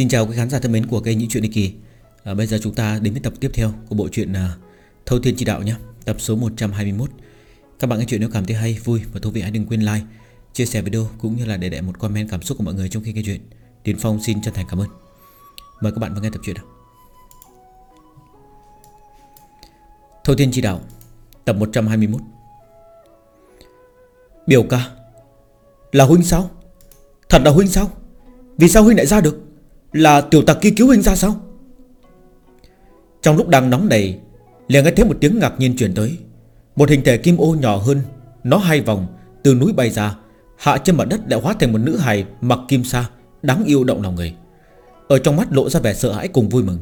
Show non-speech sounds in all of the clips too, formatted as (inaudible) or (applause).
Xin chào các khán giả thân mến của kênh Những Chuyện Đi Kỳ. À, Bây giờ chúng ta đến với tập tiếp theo của bộ truyện à, Thâu Thiên Chỉ Đạo nhé Tập số 121 Các bạn nghe chuyện nếu cảm thấy hay, vui và thú vị hãy đừng quên like Chia sẻ video cũng như là để lại một comment cảm xúc của mọi người trong khi nghe chuyện. Tiến Phong xin chân thành cảm ơn. Mời các bạn vào nghe tập truyện nào. Thâu Thiên Chỉ Đạo Tập 121 Biểu ca Là huynh sao? Thật là huynh sao? Vì sao huynh lại ra được? Là tiểu tặc kia cứu huynh ra sao? Trong lúc đang nóng này liền nghe thấy một tiếng ngạc nhiên truyền tới. Một hình thể kim ô nhỏ hơn, Nó hai vòng, từ núi bay ra, Hạ trên mặt đất lại hóa thành một nữ hài Mặc kim sa, đáng yêu động lòng người. Ở trong mắt lộ ra vẻ sợ hãi cùng vui mừng.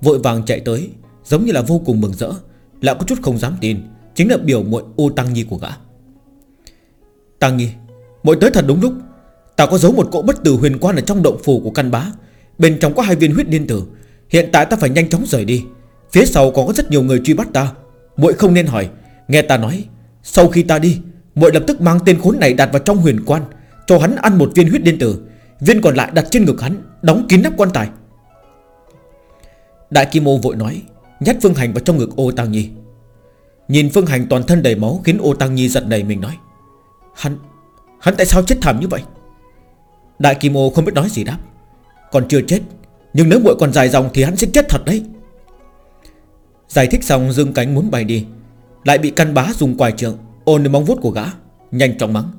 Vội vàng chạy tới, Giống như là vô cùng mừng rỡ, Lại có chút không dám tin, Chính là biểu muội ô tăng nhi của gã. Tăng nhi, muội tới thật đúng lúc. Ta có giấu một cỗ bất tử huyền quan ở trong động phủ của căn bá Bên trong có hai viên huyết điên tử. Hiện tại ta phải nhanh chóng rời đi. Phía sau còn có rất nhiều người truy bắt ta. Muội không nên hỏi. Nghe ta nói, Sau khi ta đi, muội lập tức mang tên khốn này đặt vào trong huyền quan, Cho hắn ăn một viên huyết điên tử. Viên còn lại đặt trên ngực hắn, Đóng kín nắp quan tài. Đại Kim Ô vội nói, Nhét Phương Hành vào trong ngực ô Tăng Nhi. Nhìn Phương Hành toàn thân đầy máu, Khiến ô Tăng Nhi giật đầy mình nói, Hắn Hắn tại sao chết thảm như vậy? Đại Kim Ô không biết nói gì đáp. Còn chưa chết, Nhưng nếu muội còn dài dòng thì hắn sẽ chết thật đấy. Giải thích xong, dương cánh muốn bay đi, Lại bị căn bá dùng quài trượng Ôn lên móng vuốt của gã, Nhanh chóng mắng.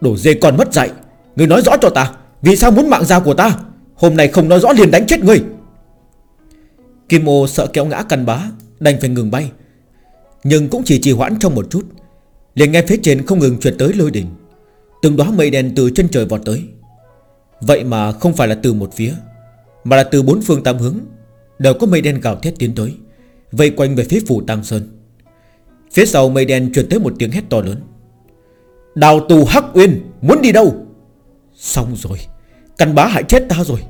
Đồ dê còn mất dạy, Người nói rõ cho ta, Vì sao muốn mạng da của ta? Hôm nay không nói rõ liền đánh chết người. Kim ô sợ kéo ngã căn bá, Đành phải ngừng bay. Nhưng cũng chỉ trì hoãn trong một chút, liền nghe phía trên không ngừng chuyển tới lôi đỉnh. Từng đóa mây đen từ chân trời vọt tới. Vậy mà không phải là từ một phía, Mà là từ bốn phương tám hướng, Đều có mây đen gào thét tiến tới, Vây quanh về phía phủ Tăng Sơn. Phía sau mây đen truyền tới một tiếng hét to lớn. Đào tù Hắc Uyên, Muốn đi đâu? Xong rồi Căn bá hại chết ta rồi.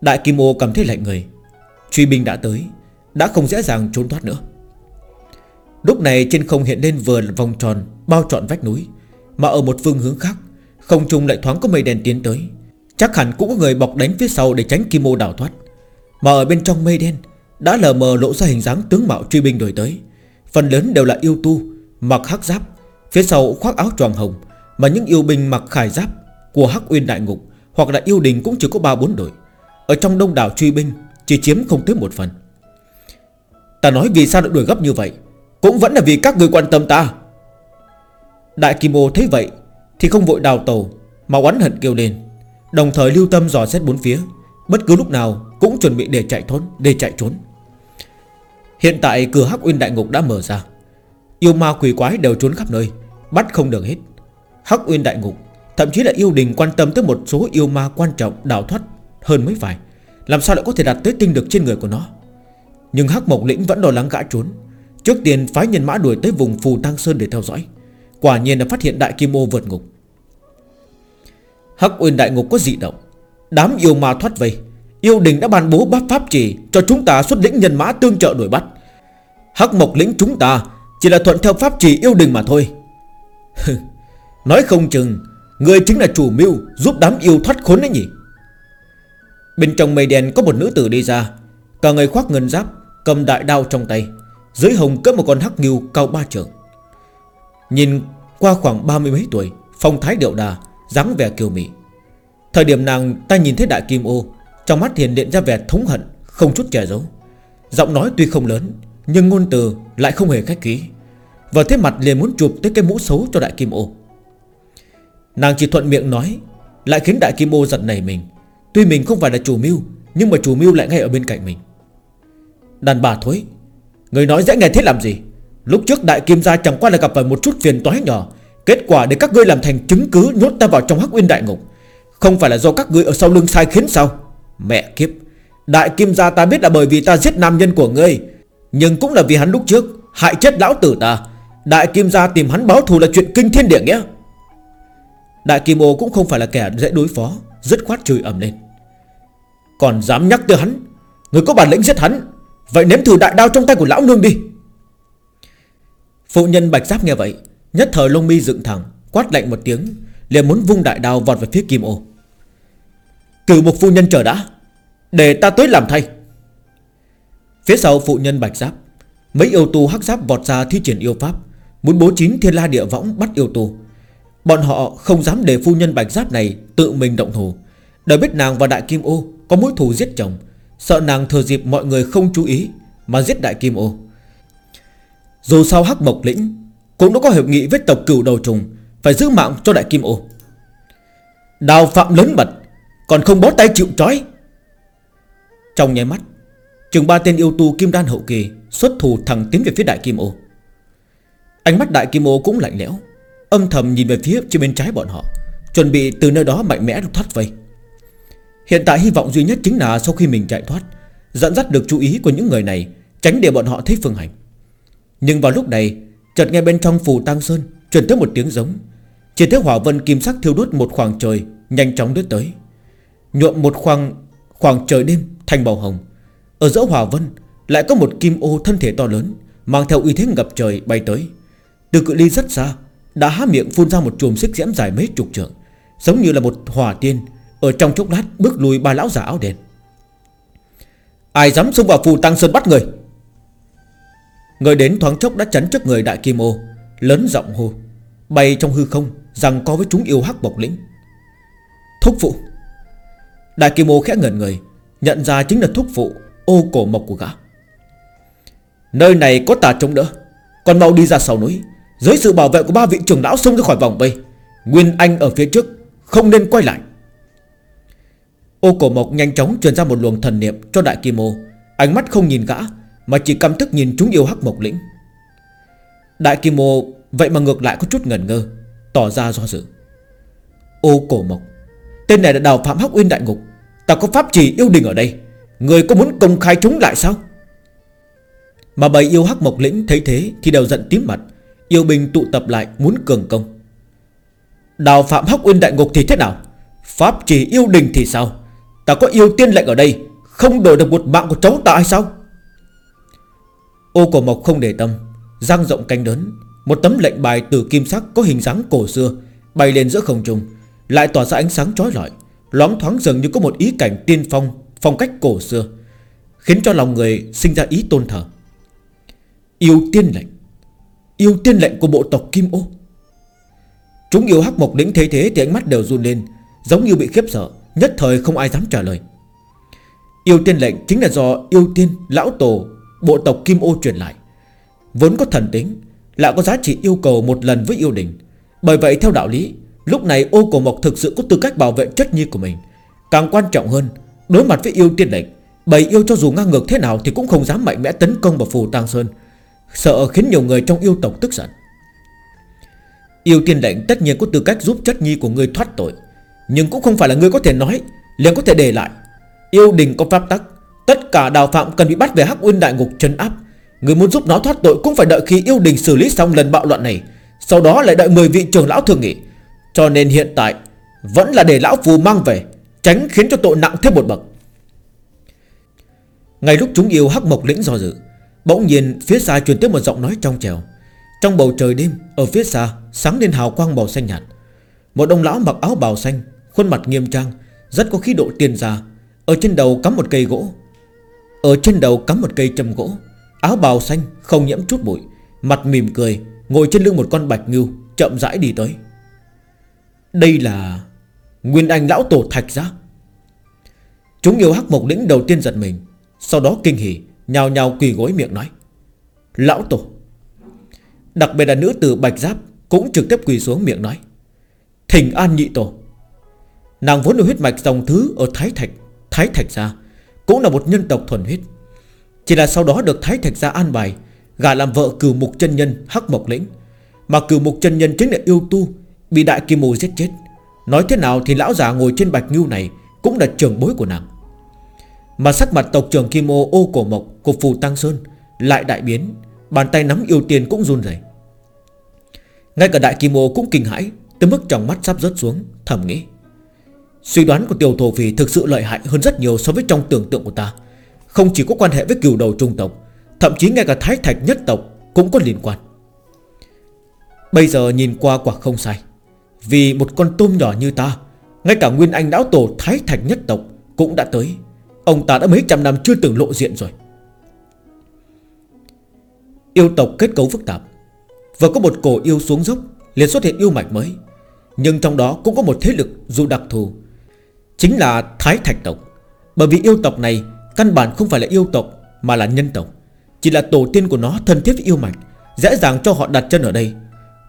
Đại Kim Ô cảm thấy lạnh người. Truy binh đã tới, Đã không dễ dàng trốn thoát nữa. Lúc này trên không hiện lên vừa vòng tròn, Bao trọn vách núi, Mà ở một phương hướng khác không trung lại thoáng có mây đen tiến tới. Chắc hẳn cũng có người bọc đánh phía sau để tránh Kim Ô đảo thoát. Mà ở bên trong mây đen, Đã lờ mờ lộ ra hình dáng tướng mạo truy binh đổi tới. Phần lớn đều là yêu tu, Mặc hắc giáp, Phía sau khoác áo tròn hồng. Mà những yêu binh mặc khải giáp, Của hắc uyên đại ngục, Hoặc là yêu đình cũng chỉ có 3-4 đội. Ở trong đông đảo truy binh, Chỉ chiếm không tới một phần. Ta nói vì sao lại đuổi gấp như vậy? Cũng vẫn là vì các người quan tâm ta. Đại Kim Ô thấy vậy thì không vội đào tàu, Mà oán hận kêu lên. Đồng thời lưu tâm dò xét bốn phía, Bất cứ lúc nào cũng chuẩn bị để chạy trốn Để chạy trốn. Hiện tại cửa Hắc Uyên Đại Ngục đã mở ra. Yêu ma quỷ quái đều trốn khắp nơi, Bắt không được hết. Hắc Uyên Đại Ngục, Thậm chí là yêu đình quan tâm tới một số yêu ma quan trọng đào thoát hơn mấy vài Làm sao lại có thể đặt tới tinh được trên người của nó? Nhưng Hắc Mộc Lĩnh vẫn lo lắng gã trốn. Trước tiên phái nhân mã đuổi tới vùng Phù Tăng Sơn để theo dõi. Quả nhiên là phát hiện Đại Kim Ô vượt ngục. Hắc Uyên Đại Ngục có dị động. Đám yêu ma thoát vây. Yêu đình đã ban bố bác pháp trì Cho chúng ta xuất lĩnh nhân mã tương trợ đuổi bắt. Hắc Mộc lĩnh chúng ta Chỉ là thuận theo pháp trì yêu đình mà thôi. Nói không chừng Người chính là chủ mưu Giúp đám yêu thoát khốn đấy nhỉ? Bên trong mây đen có một nữ tử đi ra. Cả người khoác ngân giáp, Cầm đại đao trong tay. Dưới hồng cướp một con hắc nghiêu cao ba trượng. Nhìn qua khoảng ba mươi mấy tuổi, Phong thái điệu đà dáng vẻ kiều mị. Thời điểm nàng ta nhìn thấy đại kim ô, Trong mắt hiện điện ra vẻ thống hận, Không chút che giấu. Giọng nói tuy không lớn, Nhưng ngôn từ lại không hề khách khí. Và thế mặt liền muốn chụp tới cái mũ xấu cho đại kim ô. Nàng chỉ thuận miệng nói, Lại khiến đại kim ô giật nảy mình. Tuy mình không phải là chủ mưu, Nhưng mà chủ mưu lại ngay ở bên cạnh mình. Đàn bà thối, Người nói dễ nghe thế làm gì? Lúc trước đại kim gia chẳng qua là gặp phải một chút phiền toái nhỏ Kết quả để các ngươi làm thành chứng cứ Nhốt ta vào trong hắc uyên đại ngục. Không phải là do các ngươi ở sau lưng sai khiến sao? Mẹ kiếp! Đại kim gia ta biết là bởi vì ta giết nam nhân của ngươi. Nhưng cũng là vì hắn lúc trước Hại chết lão tử ta. Đại kim gia tìm hắn báo thù là chuyện kinh thiên địa nghĩa. Đại kim ô cũng không phải là kẻ dễ đối phó Rất khoát chửi ầm lên. Còn dám nhắc tới hắn? Người có bản lĩnh giết hắn? Vậy nếm thử đại đao trong tay của lão nương đi. Phụ nhân bạch giáp nghe vậy Nhất thời lông mi dựng thẳng, Quát lạnh một tiếng, liền muốn vung đại đao vọt về phía kim ô. Cử một phu nhân chờ đã, Để ta tới làm thay. Phía sau phụ nhân bạch giáp, Mấy yêu tu hắc giáp vọt ra thi triển yêu pháp, Muốn bố chín thiên la địa võng bắt yêu tu. Bọn họ không dám để phu nhân bạch giáp này Tự mình động thủ. Đời biết nàng và đại kim ô Có mối thù giết chồng, Sợ nàng thừa dịp mọi người không chú ý Mà giết đại kim ô. Dù sao hắc mộc lĩnh cũng đã có hiệp nghị với tộc cửu đầu trùng, Phải giữ mạng cho đại kim ô. Đào phạm lớn mật, Còn không bó tay chịu trói. Trong nháy mắt, Chừng ba tên yêu tu kim đan hậu kỳ Xuất thủ thẳng tiến về phía đại kim ô. Ánh mắt đại kim ô cũng lạnh lẽo, Âm thầm nhìn về phía trên bên trái bọn họ, Chuẩn bị từ nơi đó mạnh mẽ thoát vây. Hiện tại hy vọng duy nhất chính là Sau khi mình chạy thoát, Dẫn dắt được chú ý của những người này, Tránh để bọn họ thấy phương hành. Nhưng vào lúc này Chợt nghe bên trong phù tăng sơn, Truyền tới một tiếng giống. Chỉ thấy hỏa vân kim sắc thiêu đốt một khoảng trời, Nhanh chóng đứt tới. Nhuộm một khoảng khoảng trời đêm thành màu hồng. Ở giữa hỏa vân, Lại có một kim ô thân thể to lớn, Mang theo uy thế ngập trời bay tới. Từ cự ly rất xa, Đã há miệng phun ra một chùm xích diễm dài mấy chục trượng, Giống như là một hỏa tiên. Ở trong chốc lát, bước lùi ba lão giả áo đen. Ai dám xông vào phù tăng sơn bắt người? Người đến thoáng chốc đã chắn trước người đại kim ô, Lớn giọng hô, Bay trong hư không, Rằng có với chúng yêu hắc bộc lĩnh. Thúc phụ. Đại kim ô khẽ ngẩn người, Nhận ra chính là thúc phụ Ô cổ mộc của gã. Nơi này có tà trông đỡ Còn mau đi ra sau núi. Dưới sự bảo vệ của ba vị trưởng lão xông ra khỏi vòng vây, Nguyên Anh ở phía trước Không nên quay lại. Ô cổ mộc nhanh chóng truyền ra một luồng thần niệm cho đại kim ô. Ánh mắt không nhìn gã mà chỉ căm tức nhìn chúng yêu hắc mộc lĩnh. Đại kim ô, Vậy mà ngược lại có chút ngần ngơ, Tỏ ra do dự. Ô cổ mộc, Tên này là đào phạm hắc uyên đại ngục, Ta có pháp trì yêu đình ở đây, Người có muốn công khai chúng lại sao? Mà bầy yêu hắc mộc lĩnh thấy thế Thì đều giận tím mặt, Yêu binh tụ tập lại muốn cường công. Đào phạm hắc uyên đại ngục thì thế nào? Pháp trì yêu đình thì sao? Ta có yêu tiên lệnh ở đây, Không đổi được một mạng của cháu ta hay sao? Ô cổ mộc không để tâm, Giang rộng canh đớn Một tấm lệnh bài từ kim sắc có hình dáng cổ xưa, Bay lên giữa không trung, Lại tỏa ra ánh sáng chói lọi, Loáng thoáng dường như có một ý cảnh tiên phong Phong cách cổ xưa, Khiến cho lòng người sinh ra ý tôn thờ. Yêu tiên lệnh, Yêu tiên lệnh của bộ tộc Kim Ô. Chúng yêu hắc mộc lĩnh thế thế Thì ánh mắt đều run lên, Giống như bị khiếp sợ, Nhất thời không ai dám trả lời. Yêu tiên lệnh chính là do yêu tiên, Lão tổ bộ tộc Kim Ô truyền lại. Vốn có thần tính, Lại có giá trị yêu cầu một lần với yêu đình. Bởi vậy, theo đạo lý, Lúc này ô cổ mộc thực sự có tư cách bảo vệ chất nhi của mình. Càng quan trọng hơn, Đối mặt với yêu tiên lệnh, Bầy yêu cho dù ngang ngược thế nào Thì cũng không dám mạnh mẽ tấn công vào phù tang sơn, Sợ khiến nhiều người trong yêu tộc tức giận. Yêu tiên lệnh tất nhiên có tư cách giúp chất nhi của người thoát tội, Nhưng cũng không phải là người có thể nói, liền có thể để lại. Yêu đình có pháp tắc Tất cả đào phạm cần bị bắt về hắc uyên đại ngục trấn áp. Người muốn giúp nó thoát tội Cũng phải đợi khi yêu đình xử lý xong lần bạo loạn này. Sau đó lại đợi 10 vị trưởng lão thường nghị. Cho nên hiện tại, Vẫn là để lão phù mang về, Tránh khiến cho tội nặng thêm một bậc. Ngay lúc chúng yêu hắc mộc lĩnh do dự, Bỗng nhiên phía xa truyền tới một giọng nói trong trèo. Trong bầu trời đêm, Ở phía xa, sáng lên hào quang màu xanh nhạt. Một ông lão mặc áo bào xanh, Khuôn mặt nghiêm trang, Rất có khí độ tiền già, Ở trên đầu cắm một cây gỗ. Ở trên đầu cắm một cây châm gỗ, Áo bào xanh không nhiễm chút bụi, Mặt mỉm cười, Ngồi trên lưng một con bạch ngưu, Chậm rãi đi tới. Đây là Nguyên Anh lão tổ thạch ra Chúng yêu hắc mộc lĩnh đầu tiên giật mình, Sau đó kinh hỉ, Nhào nhào quỳ gối miệng nói, Lão tổ. Đặc biệt là nữ tử bạch giáp Cũng trực tiếp quỳ xuống miệng nói Thỉnh an nhị tổ. Nàng vốn được huyết mạch dòng thứ ở Thái Thạch Thái Thạch gia cũng là một nhân tộc thuần huyết. Chỉ là sau đó được Thái Thạch gia an bài, Gả làm vợ cửu mục chân nhân Hắc Mộc Lĩnh. Mà cửu mục chân nhân chính là yêu tu, Bị đại kim mù giết chết. Nói thế nào thì lão già ngồi trên bạch ngưu này Cũng là trưởng bối của nàng. Mà sắc mặt tộc trưởng Kim Ô ô cổ mộc Của Phù Tăng Sơn Lại đại biến, Bàn tay nắm yêu tiền cũng run rẩy. Ngay cả đại Kim Ô cũng kinh hãi, Tới mức trong mắt sắp rớt xuống, Thầm nghĩ. Suy đoán của tiểu thổ phì thực sự lợi hại hơn rất nhiều So với trong tưởng tượng của ta. Không chỉ có quan hệ với cửu đầu trung tộc, Thậm chí ngay cả thái thạch nhất tộc Cũng có liên quan. Bây giờ nhìn qua quả không sai. Vì một con tôm nhỏ như ta, Ngay cả Nguyên Anh Lão Tổ Thái Thạch nhất tộc Cũng đã tới. Ông ta đã mấy trăm năm chưa từng lộ diện rồi. Yêu tộc kết cấu phức tạp. Vừa có một cổ yêu xuống dốc, liền xuất hiện yêu mạch mới. Nhưng trong đó cũng có một thế lực dù đặc thù Chính là Thái Thạch tộc. Bởi vì yêu tộc này Căn bản không phải là yêu tộc, Mà là nhân tộc. Chỉ là tổ tiên của nó thân thiết với yêu mạch, Dễ dàng cho họ đặt chân ở đây.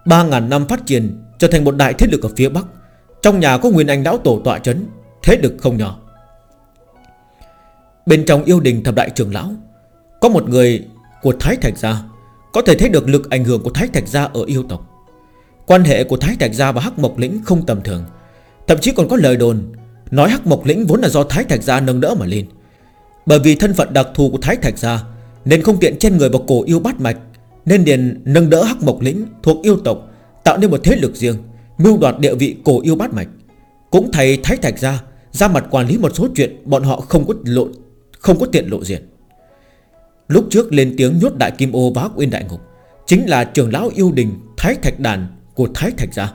3.000 năm phát triển, Trở thành một đại thế lực ở phía Bắc. Trong nhà có Nguyên Anh Lão Tổ tọa chấn, Thế lực không nhỏ. Bên trong yêu đình thập đại trưởng lão, Có một người của Thái Thạch Gia, Có thể thấy được lực ảnh hưởng của Thái Thạch Gia ở yêu tộc. Quan hệ của Thái Thạch Gia và Hắc Mộc Lĩnh không tầm thường, Thậm chí còn có lời đồn Nói Hắc Mộc Lĩnh vốn là do Thái Thạch Gia nâng đỡ mà lên. Bởi vì thân phận đặc thù của Thái Thạch Gia, Nên không tiện trên người vào cổ yêu bát mạch, Nên liền nâng đỡ Hắc Mộc Lĩnh thuộc yêu tộc, Tạo nên một thế lực riêng, Mưu đoạt địa vị cổ yêu bát mạch. Cũng thầy Thái Thạch Gia Ra mặt quản lý một số chuyện Bọn họ không có lộ, Không có tiện lộ diện. Lúc trước lên tiếng nhốt đại kim ô và hắc uyên đại ngục, Chính là trưởng lão yêu đình Thái Thạch Đàn của Thái Thạch Gia.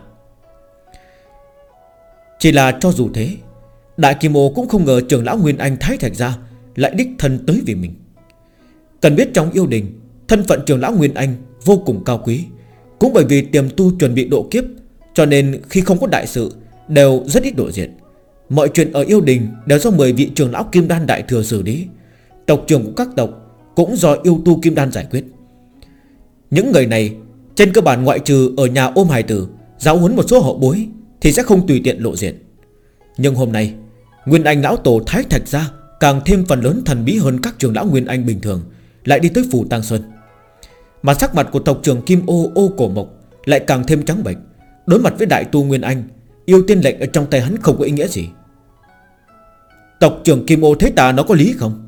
Chỉ là cho dù thế Đại Kim Ô cũng không ngờ trưởng lão Nguyên Anh Thái Thạch Gia Lại đích thân tới vì mình. Cần biết trong yêu đình, Thân phận trưởng lão Nguyên Anh vô cùng cao quý. Cũng bởi vì tiềm tu chuẩn bị độ kiếp, Cho nên khi không có đại sự, Đều rất ít độ diện. Mọi chuyện ở yêu đình đều do 10 vị trưởng lão Kim Đan Đại Thừa xử lý. Tộc trưởng của các tộc Cũng do yêu tu Kim Đan giải quyết. Những người này, Trên cơ bản ngoại trừ ở nhà ôm hài tử, Giáo huấn một số hậu bối, Thì sẽ không tùy tiện lộ diện. Nhưng hôm nay Nguyên Anh lão tổ Thái Thạch ra, Càng thêm phần lớn thần bí hơn các trường lão Nguyên Anh bình thường, Lại đi tới phủ Tăng Xuân Mà sắc mặt của tộc trưởng Kim Ô Ô Cổ Mộc Lại càng thêm trắng bệnh Đối mặt với đại tu Nguyên Anh, Yêu tiên lệnh ở trong tay hắn không có ý nghĩa gì. Tộc trưởng Kim Ô thấy ta nó có lý không?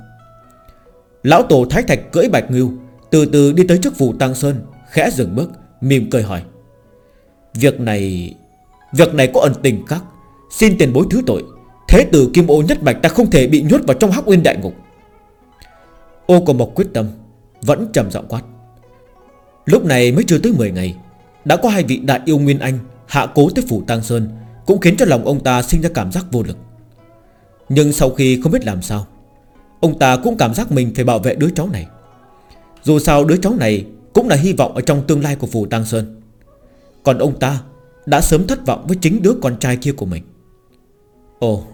Lão tổ Thái Thạch cưỡi bạch ngưu, Từ từ đi tới trước phủ Tăng Sơn, Khẽ dừng bước, Mỉm cười hỏi. Việc này Việc này có ẩn tình khác, Xin tiền bối thứ tội. Thế tử Kim Ô nhất bạch ta không thể bị nhốt vào trong hắc uyên đại ngục. Ô có một quyết tâm, Vẫn trầm giọng quát. Lúc này mới chưa tới 10 ngày, Đã có hai vị đại yêu Nguyên Anh Hạ cố tới phủ Tăng Sơn, Cũng khiến cho lòng ông ta sinh ra cảm giác vô lực. Nhưng sau khi không biết làm sao, Ông ta cũng cảm giác mình phải bảo vệ đứa cháu này. Dù sao đứa cháu này Cũng là hy vọng ở trong tương lai của phủ Tăng Sơn. Còn ông ta Đã sớm thất vọng với chính đứa con trai kia của mình. Ồ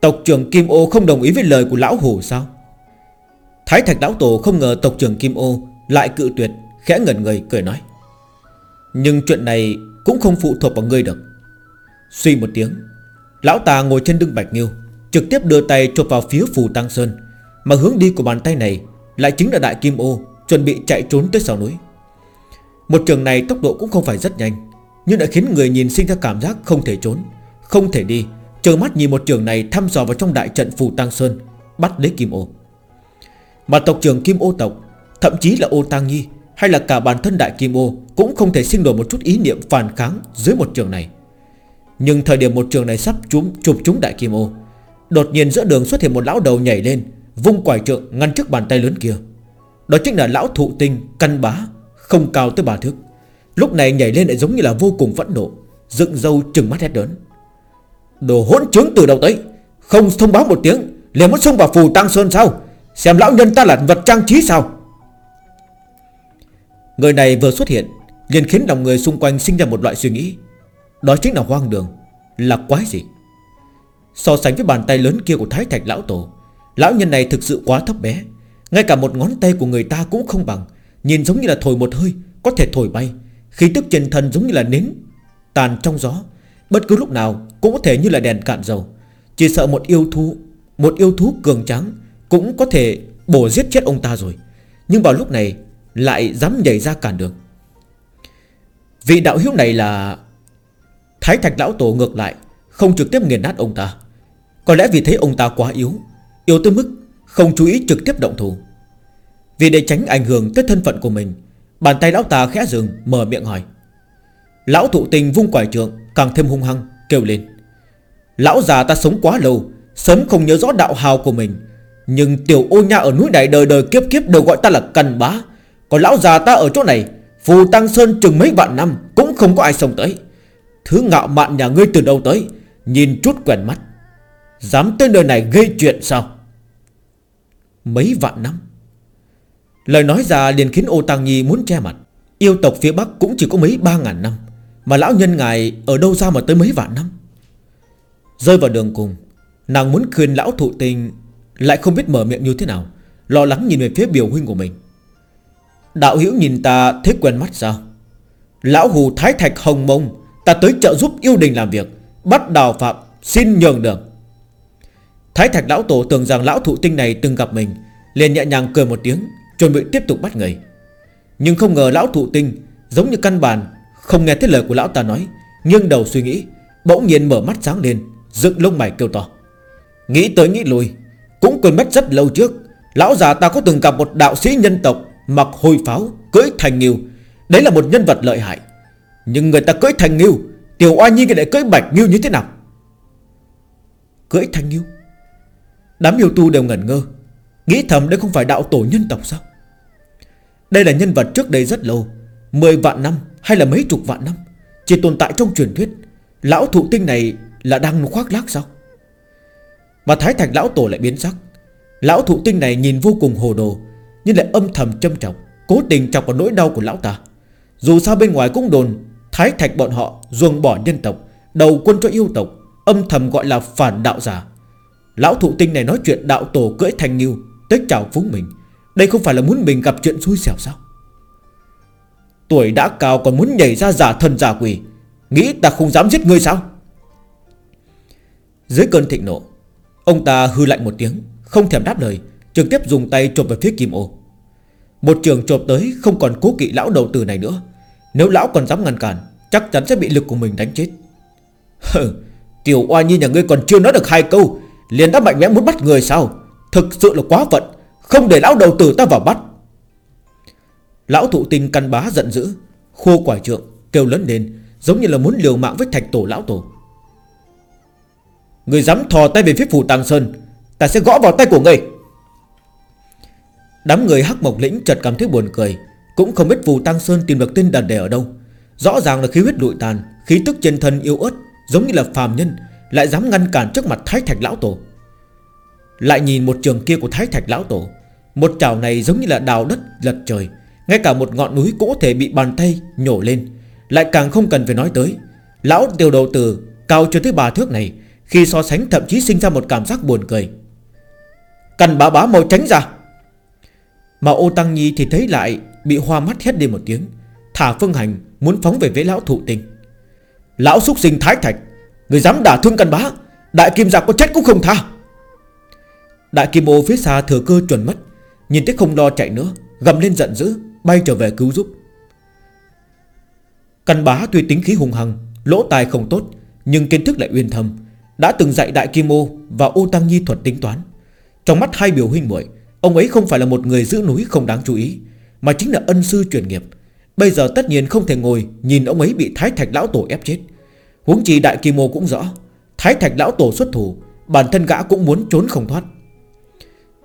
Tộc trưởng Kim Ô không đồng ý với lời của lão hổ sao? Thái Thạch Lão Tổ không ngờ tộc trưởng Kim Ô Lại cự tuyệt, Khẽ ngẩn người, cười nói. Nhưng chuyện này cũng không phụ thuộc vào ngươi được. Suy một tiếng, Lão ta ngồi trên lưng Bạch Nghiêu, Trực tiếp đưa tay chụp vào phía phù Tăng Sơn, Mà hướng đi của bàn tay này Lại chính là Đại Kim Ô, Chuẩn bị chạy trốn tới sau núi. Một trường này tốc độ cũng không phải rất nhanh, Nhưng đã khiến người nhìn sinh ra cảm giác không thể trốn, Không thể đi Chờ mắt nhìn một trường này thăm dò vào trong đại trận phù Tăng Sơn Bắt lấy Kim Ô. Mà tộc trưởng Kim Ô tộc Thậm chí là Ô Tăng Nhi Hay là cả bản thân đại Kim Ô Cũng không thể sinh nổi một chút ý niệm phản kháng Dưới một trường này. Nhưng thời điểm một trường này sắp trúng, chụp trúng đại Kim Ô Đột nhiên giữa đường xuất hiện một lão đầu nhảy lên Vung quải trượng ngăn trước bàn tay lớn kia. Đó chính là lão thụ tinh Căn bá Không cao tới bà thước. Lúc này nhảy lên lại giống như là vô cùng phẫn nộ Dựng dâu trừng mắt hét lớn. Đồ hỗn trướng từ đầu tới. Không thông báo một tiếng, liền muốn xông vào phù tăng sơn sao? Xem lão nhân ta là vật trang trí sao? Người này vừa xuất hiện, liền khiến lòng người xung quanh sinh ra một loại suy nghĩ. Đó chính là hoang đường, Là quái gì? So sánh với bàn tay lớn kia của Thái Thạch Lão Tổ, Lão nhân này thực sự quá thấp bé. Ngay cả một ngón tay của người ta cũng không bằng. Nhìn giống như là thổi một hơi, Có thể thổi bay. Khí tức trên thân giống như là nến, Tàn trong gió. Bất cứ lúc nào cũng có thể như là đèn cạn dầu. Chỉ sợ một yêu thú, Một yêu thú cường trắng Cũng có thể bổ giết chết ông ta rồi. Nhưng vào lúc này Lại dám nhảy ra cản đường. Vị đạo hiếu này là Thái thạch lão tổ ngược lại, Không trực tiếp nghiền nát ông ta. Có lẽ vì thấy ông ta quá yếu Yếu tới mức không chú ý trực tiếp động thủ. Vì để tránh ảnh hưởng tới thân phận của mình, Bàn tay lão ta khẽ dừng, Mở miệng hỏi. Lão thụ tình vung quải trượng Càng thêm hung hăng, kêu lên. Lão già ta sống quá lâu, Sớm không nhớ rõ đạo hào của mình, Nhưng tiểu ô nha ở núi này đời đời kiếp kiếp Đều gọi ta là cần bá. Còn lão già ta ở chỗ này, Phù Tăng Sơn chừng mấy vạn năm Cũng không có ai sống tới. Thứ ngạo mạn nhà ngươi từ đâu tới? Nhìn chút quen mắt. Dám tới nơi này gây chuyện sao? Mấy vạn năm? Lời nói ra liền khiến ô Tăng Nhi muốn che mặt. Yêu tộc phía Bắc cũng chỉ có mấy ba ngàn năm. Mà lão nhân ngài ở đâu ra mà tới mấy vạn năm? Rơi vào đường cùng, Nàng muốn khuyên lão thụ tình, Lại không biết mở miệng như thế nào, Lo lắng nhìn về phía biểu huynh của mình. Đạo hữu nhìn ta thế quen mắt sao? Lão hù thái thạch hồng mông, Ta tới trợ giúp yêu đình làm việc, Bắt đào phạm, xin nhường đường. Thái thạch lão tổ tưởng rằng lão thụ tinh này từng gặp mình, liền nhẹ nhàng cười một tiếng, Chuẩn bị tiếp tục bắt người. Nhưng không ngờ lão thụ tinh Giống như căn bản không nghe thấy lời của lão ta nói Nhưng đầu suy nghĩ, Bỗng nhiên mở mắt sáng lên, Dựng lông mày kêu to. Nghĩ tới nghĩ lui, Cũng quên mất rất lâu trước, Lão già ta có từng gặp một đạo sĩ nhân tộc Mặc hồi pháo Cưỡi thành nghiêu Đấy là một nhân vật lợi hại. Nhưng người ta cưỡi thành nghiêu Tiểu oai nhi lại cưỡi bạch nghiêu như thế nào? Cưỡi thành nghiêu Đám yêu tu đều ngẩn ngơ, Nghĩ thầm đây không phải đạo tổ nhân tộc sao? Đây là nhân vật trước đây rất lâu Mười vạn năm hay là mấy chục vạn năm? Chỉ tồn tại trong truyền thuyết. Lão thụ tinh này là đang khoác lác sao? Mà thái thạch lão tổ lại biến sắc. Lão thụ tinh này nhìn vô cùng hồ đồ, Nhưng lại âm thầm châm trọng, Cố tình chọc vào nỗi đau của lão ta. Dù sao bên ngoài cũng đồn, Thái thạch bọn họ ruồng bỏ nhân tộc, Đầu quân cho yêu tộc, Âm thầm gọi là phản đạo giả. Lão thụ tinh này nói chuyện đạo tổ cưỡi thành nghiêu tết chào phúng mình. Đây không phải là muốn mình gặp chuyện xui xẻo sao? Tuổi đã cao còn muốn nhảy ra giả thần giả quỷ. Nghĩ ta không dám giết ngươi sao? Dưới cơn thịnh nộ, Ông ta hư lạnh một tiếng, Không thèm đáp lời, Trực tiếp dùng tay chộp về phía kim ô. Một trường chộp tới, không còn cố kỵ lão đầu tử này nữa. Nếu lão còn dám ngăn cản, Chắc chắn sẽ bị lực của mình đánh chết. (laughs) Hừ, Tiểu oa nhi nhà ngươi còn chưa nói được hai câu, Liền đã mạnh mẽ muốn bắt người sao? Thực sự là quá vận Không để lão đầu tử ta vào bắt. Lão thụ tinh căn bá giận dữ, Khô quả trượng, kêu lớn lên, Giống như là muốn liều mạng với thạch tổ lão tổ. Người dám thò tay về phía phủ Tàng Sơn, Ta sẽ gõ vào tay của người Đám người hắc mộc lĩnh chợt cảm thấy buồn cười, Cũng không biết phù Tăng Sơn tìm được tên đàn đề ở đâu. Rõ ràng là khí huyết lụi tàn, Khí tức trên thân yếu ớt, Giống như là phàm nhân, Lại dám ngăn cản trước mặt thái thạch lão tổ. Lại nhìn một trường kia của thái thạch lão tổ, Một chảo này giống như là đào đất lật trời ngay cả một ngọn núi cũng có thể bị bàn tay nhổ lên. Lại càng không cần phải nói tới Lão tiểu đầu tử cao cho tới bà thước này Khi so sánh thậm chí sinh ra một cảm giác buồn cười. Cần bá bá mau tránh ra. Mà ô tăng nhi thì thấy lại Bị hoa mắt hét đi một tiếng Thả phương hành muốn phóng về với lão thụ tình, Lão xúc sinh thái thạch Người dám đả thương cần bá Đại kim giặc có chết cũng không tha. Đại kim ô phía xa thừa cơ chuẩn mất Nhìn thấy không lo chạy nữa Gầm lên giận dữ. Bay trở về cứu giúp. Căn bá tuy tính khí hùng hằng, Lỗ tài không tốt, Nhưng kiến thức lại uyên thâm, Đã từng dạy đại kim ô Và ô tăng nhi thuật tính toán. Trong mắt hai biểu huynh muội, Ông ấy không phải là một người giữ núi không đáng chú ý, Mà chính là ân sư truyền nghiệp. Bây giờ tất nhiên không thể ngồi Nhìn ông ấy bị thái thạch lão tổ ép chết. Huống chi đại kim ô cũng rõ, Thái thạch lão tổ xuất thủ, Bản thân gã cũng muốn trốn không thoát.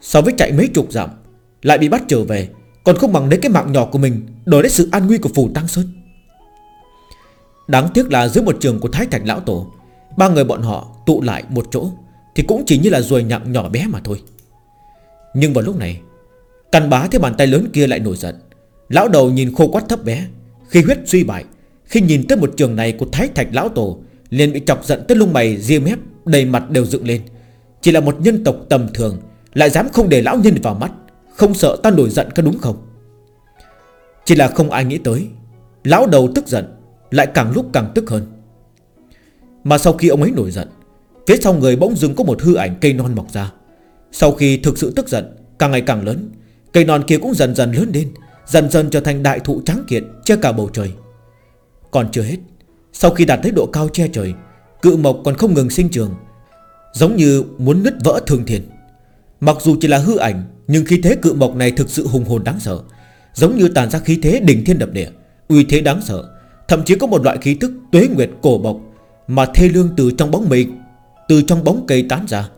So với chạy mấy chục dặm, Lại bị bắt trở về còn không bằng lấy cái mạng nhỏ của mình, Đổi lấy sự an nguy của phủ Tăng Sơn Đáng tiếc là dưới một trường của Thái Thạch Lão Tổ, Ba người bọn họ tụ lại một chỗ Thì cũng chỉ như là ruồi nhặng nhỏ bé mà thôi. Nhưng vào lúc này Căn bá thấy bàn tay lớn kia lại nổi giận. Lão đầu nhìn khô quắt thấp bé Khi huyết suy bại. Khi nhìn tới một trường này của Thái Thạch Lão Tổ, liền bị chọc giận tới lung mày ria mép Đầy mặt đều dựng lên. Chỉ là một nhân tộc tầm thường, Lại dám không để lão nhân vào mắt. Không sợ ta nổi giận có đúng không? Chỉ là không ai nghĩ tới, Lão đầu tức giận Lại càng lúc càng tức hơn. Mà sau khi ông ấy nổi giận, Phía sau người bỗng dưng có một hư ảnh cây non mọc ra. Sau khi thực sự tức giận Càng ngày càng lớn, Cây non kia cũng dần dần lớn lên, Dần dần trở thành đại thụ trắng kiện Che cả bầu trời. Còn chưa hết, Sau khi đạt tới độ cao che trời, Cự mộc còn không ngừng sinh trường, Giống như muốn nứt vỡ thường thiền. Mặc dù chỉ là hư ảnh, Nhưng khí thế cự mộc này thực sự hùng hồn đáng sợ. Giống như tàn ra khí thế đỉnh thiên đập địa, Uy thế đáng sợ. Thậm chí có một loại khí tức tuế nguyệt cổ bộc Mà thê lương từ trong bóng mây, Từ trong bóng cây tán ra.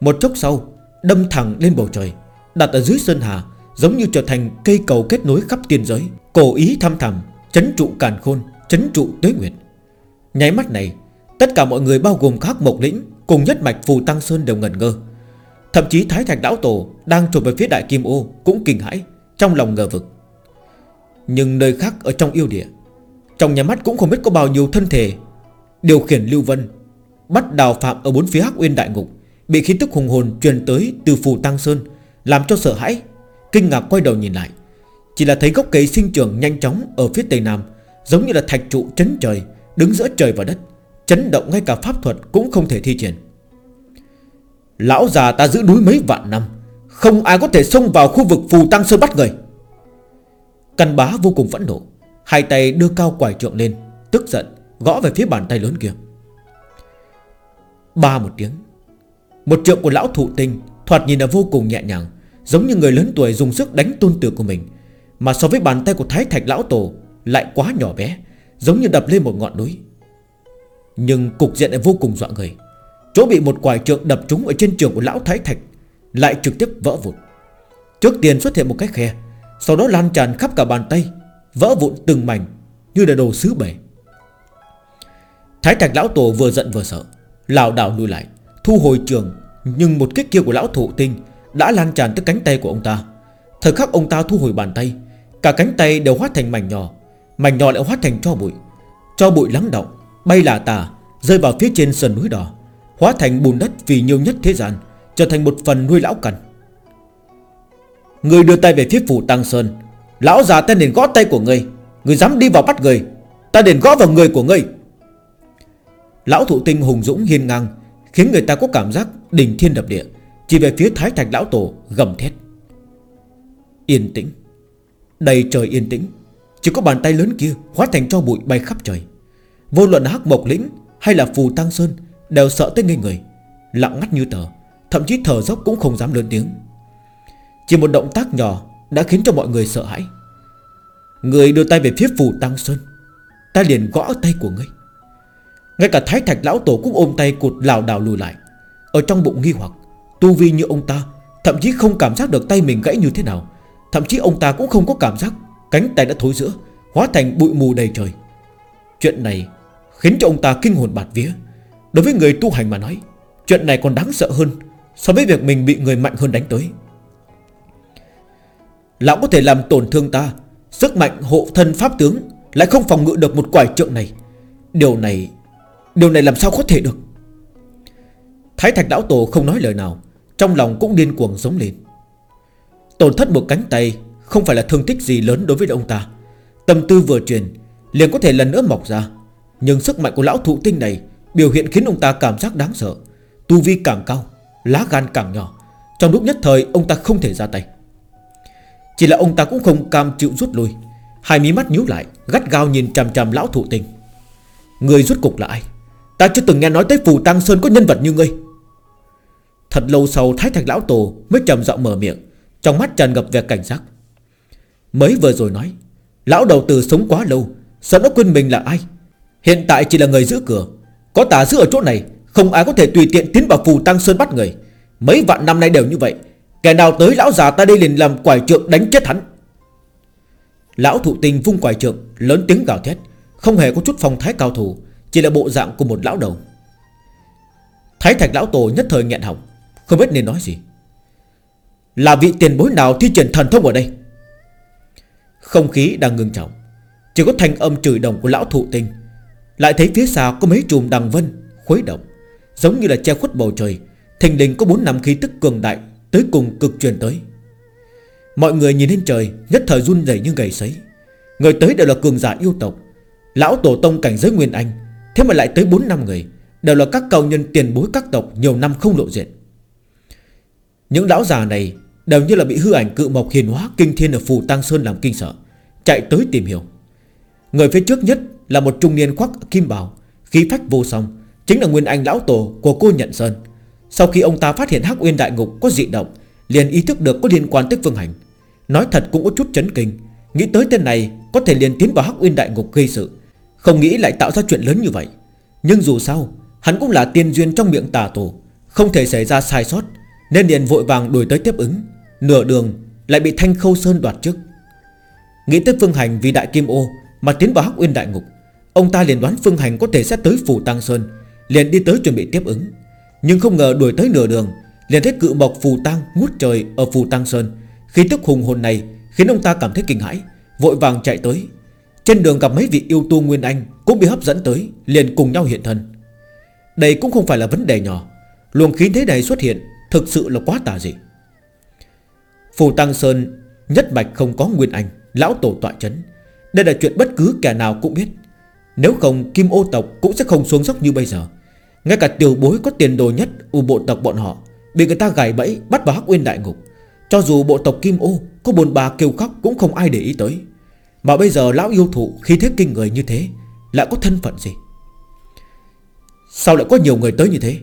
Một chốc sau, Đâm thẳng lên bầu trời, Đặt ở dưới sơn hà, Giống như trở thành cây cầu kết nối khắp tiên giới. Cổ ý thăm thầm Chấn trụ càn khôn, Chấn trụ tuế nguyệt. Nháy mắt này, Tất cả mọi người bao gồm các mộc lĩnh Cùng nhất mạch Phù Tăng Sơn đều ngẩn ngơ. Thậm chí Thái Thạch Lão Tổ Đang trộn về phía Đại Kim Ô Cũng kinh hãi, Trong lòng ngờ vực. Nhưng nơi khác ở trong yêu địa, Trong nhà mắt cũng không biết có bao nhiêu thân thể. Điều khiển Lưu Vân, Bắt đào phạm ở bốn phía Hắc Uyên Đại Ngục, Bị khí tức hùng hồn truyền tới từ Phù Tăng Sơn, Làm cho sợ hãi, Kinh ngạc quay đầu nhìn lại. Chỉ là thấy gốc cây sinh trưởng nhanh chóng ở phía tây nam, Giống như là thạch trụ chấn trời, Đứng giữa trời và đất, Chấn động ngay cả pháp thuật cũng không thể thi triển. Lão già ta giữ núi mấy vạn năm, Không ai có thể xông vào khu vực phù tăng sơn bắt người. Căn bá vô cùng phẫn nộ, Hai tay đưa cao quải trượng lên, Tức giận, gõ về phía bàn tay lớn kia. Ba một tiếng, Một trượng của lão thụ tinh Thoạt nhìn là vô cùng nhẹ nhàng, Giống như người lớn tuổi dùng sức đánh tôn tử của mình, Mà so với bàn tay của Thái Thạch Lão Tổ Lại quá nhỏ bé, Giống như đập lên một ngọn núi. Nhưng cục diện lại vô cùng dọa người. Chỗ bị một quải trượng đập trúng Ở trên trường của Lão Thái Thạch Lại trực tiếp vỡ vụn. Trước tiên xuất hiện một cái khe, Sau đó lan tràn khắp cả bàn tay, Vỡ vụn từng mảnh Như là đồ sứ bể. Thái Thạch Lão Tổ vừa giận vừa sợ Lào đảo lùi lại, Thu hồi trường, Nhưng một kích kia của Lão Thụ Tinh Đã lan tràn tới cánh tay của ông ta. Thời khắc ông ta thu hồi bàn tay, Cả cánh tay đều hóa thành mảnh nhỏ Mảnh nhỏ lại hóa thành cho bụi. Cho bụi lắng động, Bay là tà Rơi vào phía trên sườn núi đỏ. Hóa thành bùn đất vì nhiều nhất thế gian, Trở thành một phần nuôi lão cần Người đưa tay về phía phủ Tăng Sơn, Lão già, ta đền gõ tay của người Người dám đi vào bắt người, Ta đền gõ vào người của người Lão thụ tinh hùng dũng hiên ngang, Khiến người ta có cảm giác đỉnh thiên đập địa, Chỉ về phía thái thạch lão tổ, gầm thét. Yên tĩnh. Đầy trời yên tĩnh. Chỉ có bàn tay lớn kia hóa thành cho bụi bay khắp trời. Vô luận hắc mộc lĩnh Hay là phù tăng sơn Đều sợ tới ngây người, Lặng ngắt như tờ, Thậm chí thở dốc cũng không dám lớn tiếng. Chỉ một động tác nhỏ Đã khiến cho mọi người sợ hãi. Người đưa tay về phía phù tăng sơn, Ta liền gõ tay của ngươi. Ngay cả thái thạch lão tổ cũng ôm tay cụt lào đảo lùi lại, Ở trong bụng nghi hoặc, Tu vi như ông ta, Thậm chí không cảm giác được tay mình gãy như thế nào, Thậm chí ông ta cũng không có cảm giác Cánh tay đã thối giữa, Hóa thành bụi mù đầy trời. Chuyện này khiến cho ông ta kinh hồn bạt vía. Đối với người tu hành mà nói, Chuyện này còn đáng sợ hơn So với việc mình bị người mạnh hơn đánh tới. Lão có thể làm tổn thương ta, Sức mạnh hộ thân pháp tướng Lại không phòng ngự được một quải trượng này. Điều này Điều này làm sao có thể được? Thái thạch lão tổ không nói lời nào, Trong lòng cũng điên cuồng giống lên. Tổn thất một cánh tay Không phải là thương tích gì lớn đối với ông ta. Tâm tư vừa truyền, Liền có thể lần nữa mọc ra. Nhưng sức mạnh của lão thụ tinh này Biểu hiện khiến ông ta cảm giác đáng sợ. Tu vi càng cao, Lá gan càng nhỏ. Trong lúc nhất thời, ông ta không thể ra tay. Chỉ là ông ta cũng không cam chịu rút lui. Hai mí mắt nhíu lại, Gắt gao nhìn chằm chằm lão thụ tình. Người rút cục là ai? Ta chưa từng nghe nói tới Phù Tăng Sơn có nhân vật như ngươi. Thật lâu sau, Thái Thạch Lão Tổ mới trầm giọng mở miệng, Trong mắt tràn ngập vẻ cảnh giác. Mới vừa rồi nói, Lão đầu tử sống quá lâu Sợ nó quên mình là ai? Hiện tại chỉ là người giữ cửa có tà giữ ở chỗ này, Không ai có thể tùy tiện tiến vào Phù Tăng Sơn bắt người. Mấy vạn năm nay đều như vậy, Kẻ nào tới lão già ta đây liền làm quải trượng đánh chết hắn. Lão thụ tình vung quải trượng, Lớn tiếng gào thét, Không hề có chút phong thái cao thủ, chỉ là bộ dạng của một lão đầu. Thái thạch lão tổ nhất thời nghẹn họng, Không biết nên nói gì. Là vị tiền bối nào thi triển thần thông ở đây? Không khí đang ngưng trọng, Chỉ có thanh âm chửi đồng của lão thụ tinh. Lại thấy phía xa có mấy chùm đằng vân, Khuấy động. Giống như là che khuất bầu trời, Thình lình có bốn năm khí tức cường đại Tới cùng cực truyền tới. Mọi người nhìn lên trời, Nhất thời run rẩy như gầy sấy. Người tới đều là cường giả yêu tộc. Lão tổ tông cảnh giới Nguyên Anh, Thế mà lại tới 4 năm người, Đều là các cầu nhân tiền bối các tộc Nhiều năm không lộ diện. Những lão già này Đều như là bị hư ảnh cự mộc hiền hóa Kinh thiên ở Phù Tăng Sơn làm kinh sợ, Chạy tới tìm hiểu. Người phía trước nhất là một trung niên khoác kim bào, Khí phách vô song, Chính là nguyên anh lão tổ của cô Nhận Sơn. Sau khi ông ta phát hiện Hắc Uyên Đại Ngục có dị động, Liền ý thức được có liên quan tới Phương Hành. Nói thật cũng có chút chấn kinh, Nghĩ tới tên này có thể liền tiến vào Hắc Uyên Đại Ngục gây sự, không nghĩ lại tạo ra chuyện lớn như vậy. Nhưng dù sao, Hắn cũng là tiên duyên trong miệng tà tổ, Không thể xảy ra sai sót, Nên liền vội vàng đuổi tới tiếp ứng, Nửa đường lại bị Thanh Khâu Sơn đoạt trước. Nghĩ tới Phương Hành vì Đại Kim Ô Mà tiến vào Hắc Uyên Đại Ngục Ông ta liền đoán Phương Hành có thể sẽ tới Phủ Tăng Sơn, Liền đi tới chuẩn bị tiếp ứng. Nhưng không ngờ đuổi tới nửa đường, Liền thấy cự mộc phù tăng ngút trời ở phù tăng sơn. Khi tức hùng hồn này Khiến ông ta cảm thấy kinh hãi, Vội vàng chạy tới. Trên đường gặp mấy vị yêu tu Nguyên Anh Cũng bị hấp dẫn tới, Liền cùng nhau hiện thân. Đây cũng không phải là vấn đề nhỏ, Luồng khí thế này xuất hiện Thực sự là quá tà dị. Phù Tăng Sơn Nhất mạch không có Nguyên Anh, Lão Tổ tọa chấn Đây là chuyện bất cứ kẻ nào cũng biết. Nếu không, Kim ô tộc cũng sẽ không xuống dốc như bây giờ. Ngay cả tiểu bối có tiền đồ nhất U bộ tộc bọn họ, Bị người ta gài bẫy, bắt vào hắc uyên đại ngục. Cho dù bộ tộc Kim ô Có buồn bà kêu khóc cũng không ai để ý tới. Mà bây giờ lão yêu thụ khi thế kinh người như thế, Lại có thân phận gì? Sao lại có nhiều người tới như thế?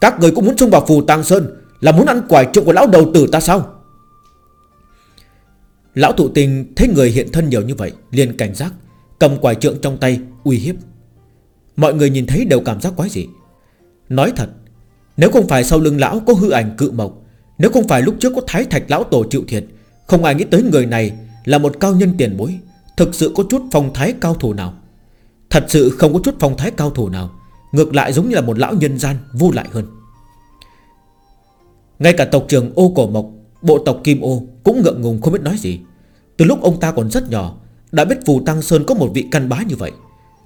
Các người cũng muốn xông vào phù tàng sơn, Là muốn ăn quài trụng của lão đầu tử ta sao? Lão thụ tình thấy người hiện thân nhiều như vậy, liền cảnh giác. Cầm quải trượng trong tay, uy hiếp. Mọi người nhìn thấy đều cảm giác quái dị. Nói thật, Nếu không phải sau lưng lão có hư ảnh cự mộc, Nếu không phải lúc trước có thái thạch lão tổ chịu thiệt, Không ai nghĩ tới người này Là một cao nhân tiền bối, Thực sự có chút phong thái cao thủ nào. Thật sự không có chút phong thái cao thủ nào, Ngược lại giống như là một lão nhân gian vô lại hơn. Ngay cả tộc trưởng ô cổ mộc, Bộ tộc Kim ô cũng ngượng ngùng không biết nói gì. Từ lúc ông ta còn rất nhỏ đã biết Phù Tăng Sơn có một vị căn bá như vậy,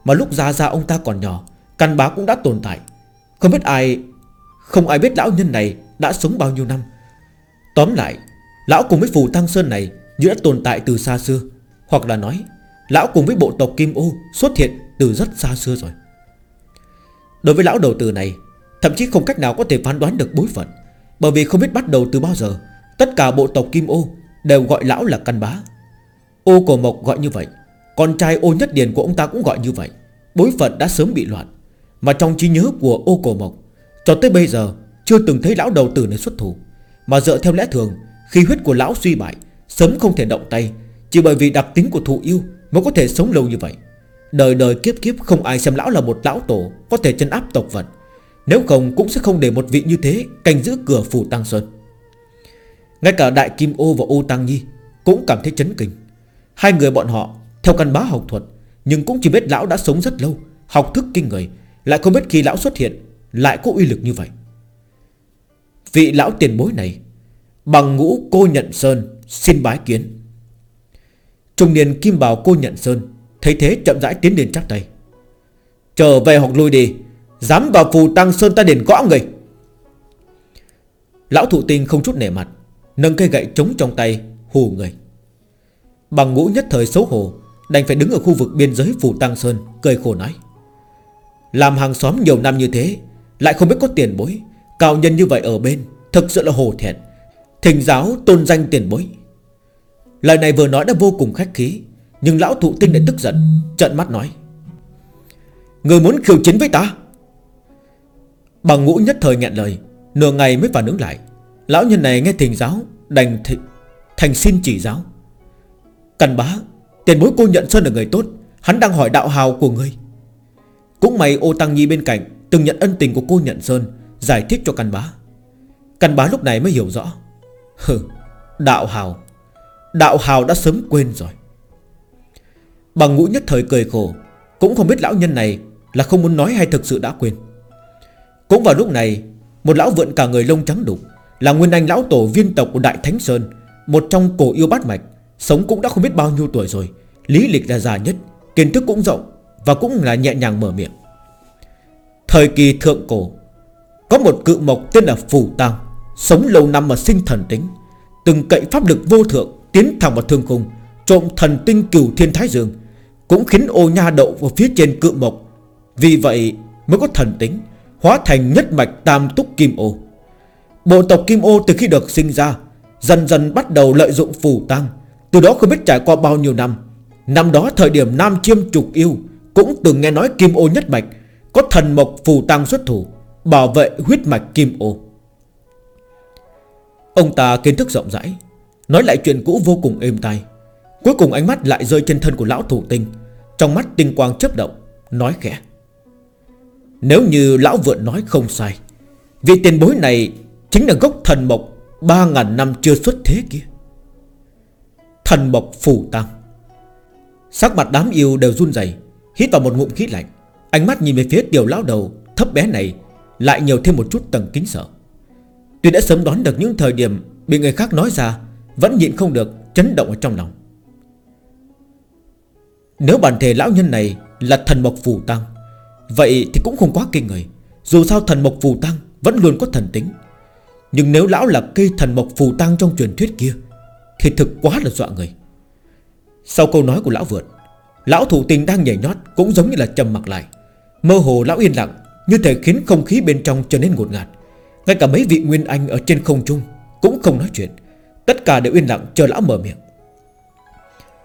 Mà lúc ra ra ông ta còn nhỏ, Căn bá cũng đã tồn tại. Không biết ai, Không ai biết lão nhân này đã sống bao nhiêu năm. Tóm lại, Lão cùng với Phù Tăng Sơn này Như đã tồn tại từ xa xưa, Hoặc là nói, Lão cùng với bộ tộc Kim ô xuất hiện từ rất xa xưa rồi. Đối với lão đầu tử này, Thậm chí không cách nào có thể phán đoán được bối phận, Bởi vì không biết bắt đầu từ bao giờ, Tất cả bộ tộc Kim Ô Đều gọi lão là căn bá. Ô cổ mộc gọi như vậy. Con trai ô nhất điền của ông ta cũng gọi như vậy. Bối phận đã sớm bị loạn. Mà trong trí nhớ của ô cổ mộc, Cho tới bây giờ chưa từng thấy lão đầu tử này xuất thủ. Mà dựa theo lẽ thường, Khi huyết của lão suy bại, Sớm không thể động tay, Chỉ bởi vì đặc tính của thụ yêu Mới có thể sống lâu như vậy. Đời đời kiếp kiếp không ai xem lão là một lão tổ Có thể chân áp tộc vật. Nếu không cũng sẽ không để một vị như thế Canh giữ cửa phủ Tăng Xuân. ngay cả Đại Kim Ô và Ô Tăng Nhi Cũng cảm thấy chấn kinh. Hai người bọn họ, theo căn bá học thuật, Nhưng cũng chỉ biết lão đã sống rất lâu, Học thức kinh người, Lại không biết khi lão xuất hiện, Lại có uy lực như vậy. Vị lão tiền bối này, Bằng ngũ cô nhận sơn, Xin bái kiến. Trung niên kim bào cô nhận sơn, Thấy thế chậm rãi tiến đến chắp tay. Trở về hoặc lui đi, Dám vào phù tăng sơn ta đền gõ người. Lão thụ tinh không chút nể mặt, Nâng cây gậy trống trong tay, hù người. Bằng ngũ nhất thời xấu hổ, Đành phải đứng ở khu vực biên giới Phủ Tăng Sơn, Cười khổ nói. Làm hàng xóm nhiều năm như thế, Lại không biết có tiền bối, Cao nhân như vậy ở bên, Thực sự là hồ thẹn. Thỉnh giáo tôn danh tiền bối. Lời này vừa nói đã vô cùng khách khí, Nhưng lão thụ tinh đã tức giận Trận mắt nói. Người muốn khiêu chiến với ta? Bằng ngũ nhất thời nghẹn lời, Nửa ngày mới phản ứng lại. Lão nhân này nghe thỉnh giáo, Đành th, thành xin chỉ giáo. Cần bá, Tiền bối cô nhận Sơn là người tốt, Hắn đang hỏi đạo hào của ngươi Cũng may ô Tăng Nhi bên cạnh Từng nhận ân tình của cô nhận Sơn, Giải thích cho Cần bá. Cần bá lúc này mới hiểu rõ. Hừ, Đạo hào Đạo hào đã sớm quên rồi. Bằng ngũ nhất thời cười khổ, Cũng không biết lão nhân này Là không muốn nói hay thực sự đã quên. Cũng vào lúc này, Một lão vượn cả người lông trắng đục, là nguyên anh lão tổ viên tộc của Đại Thánh Sơn, Một trong cổ yêu bát mạch. Sống cũng đã không biết bao nhiêu tuổi rồi. Lý lịch là già nhất, Kiến thức cũng rộng Và cũng là nhẹ nhàng mở miệng. Thời kỳ thượng cổ, Có một cự mộc tên là Phù Tăng Sống lâu năm mà sinh thần tính, Từng cậy pháp lực vô thượng, Tiến thẳng vào thương khung, Trộm thần tinh cửu thiên thái dương, Cũng khiến ô nha đậu vào phía trên cự mộc. Vì vậy mới có thần tính, Hóa thành nhất mạch tam túc kim ô. Bộ tộc Kim Ô từ khi được sinh ra, Dần dần bắt đầu lợi dụng phù tăng từ đó không biết trải qua bao nhiêu năm. Năm đó thời điểm Nam Chiêm trục yêu, Cũng từng nghe nói Kim Ô nhất mạch, Có thần mộc phù tăng xuất thủ, Bảo vệ huyết mạch Kim Ô. Ông ta kiến thức rộng rãi, Nói lại chuyện cũ vô cùng êm tai. Cuối cùng ánh mắt lại rơi trên thân của lão thủ tinh, Trong mắt tinh quang chấp động, Nói khẽ. Nếu như lão vượn nói không sai, Vị tiền bối này Chính là gốc thần mộc ba ngàn năm chưa xuất thế kia. Thần bộc phủ tăng Sắc mặt đám yêu đều run rẩy, Hít vào một ngụm khí lạnh. Ánh mắt nhìn về phía tiểu lão đầu, thấp bé này, Lại nhiều thêm một chút tầng kính sợ. Tuy đã sớm đoán được những thời điểm Bị người khác nói ra, Vẫn nhịn không được, chấn động ở trong lòng. Nếu bản thể lão nhân này Là thần mộc phù tăng Vậy thì cũng không quá kinh người. Dù sao thần mộc phù tăng Vẫn luôn có thần tính. Nhưng nếu lão là cây thần mộc phù tăng trong truyền thuyết kia thì thực quá là dọa người. Sau câu nói của lão vượt, Lão thủ tình đang nhảy nhót Cũng giống như là trầm mặc lại. Mơ hồ lão yên lặng, Như thể khiến không khí bên trong trở nên ngột ngạt. Ngay cả mấy vị nguyên anh ở trên không trung Cũng không nói chuyện. Tất cả đều yên lặng chờ lão mở miệng.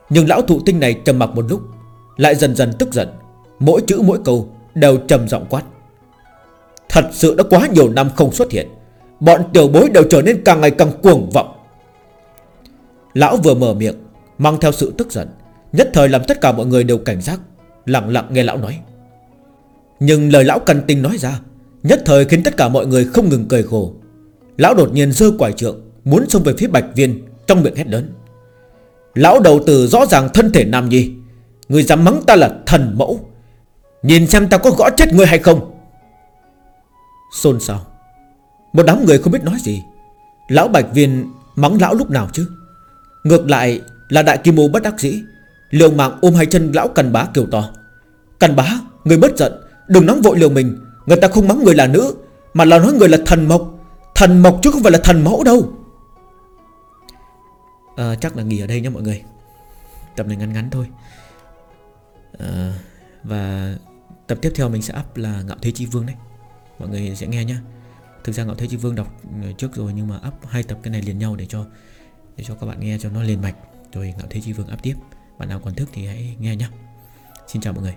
Nhưng lão thụ tinh này trầm mặc một lúc, Lại dần dần tức giận. Mỗi chữ mỗi câu đều trầm giọng quát. Thật sự đã quá nhiều năm không xuất hiện, Bọn tiểu bối đều trở nên càng ngày càng cuồng vọng. Lão vừa mở miệng, Mang theo sự tức giận, Nhất thời làm tất cả mọi người đều cảnh giác, Lặng lặng nghe lão nói. Nhưng lời lão cần tình nói ra, Nhất thời khiến tất cả mọi người không ngừng cười khổ. Lão đột nhiên giơ quải trượng, Muốn xông về phía bạch viên, Trong miệng hét lớn. Lão đầu tử rõ ràng thân thể nam nhi, Người dám mắng ta là thần mẫu, Nhìn xem ta có gõ chết người hay không. Xôn xao. Một đám người không biết nói gì. Lão bạch viên mắng lão lúc nào chứ? Ngược lại là đại kim ô bất đắc dĩ Liều mạng ôm hai chân lão cằn bá kêu to. Cằn bá Người bất giận Đừng nóng vội liều mình Người ta không mắng người là nữ Mà là nói người là thần mộc. Thần mộc chứ không phải là thần mẫu đâu. À, Chắc là nghỉ ở đây nha mọi người. Tập này ngắn ngắn thôi. À, Và tập tiếp theo mình sẽ up là Ngạo Thế Chi Vương đấy. Mọi người sẽ nghe nhá. Thực ra Ngạo Thế Chi Vương đọc trước rồi Nhưng mà up hai tập cái này liền nhau để cho để cho các bạn nghe cho nó liền mạch. Rồi Ngạo Thế Chi Vương áp tiếp. Bạn nào còn thức thì hãy nghe nhá. Xin chào mọi người.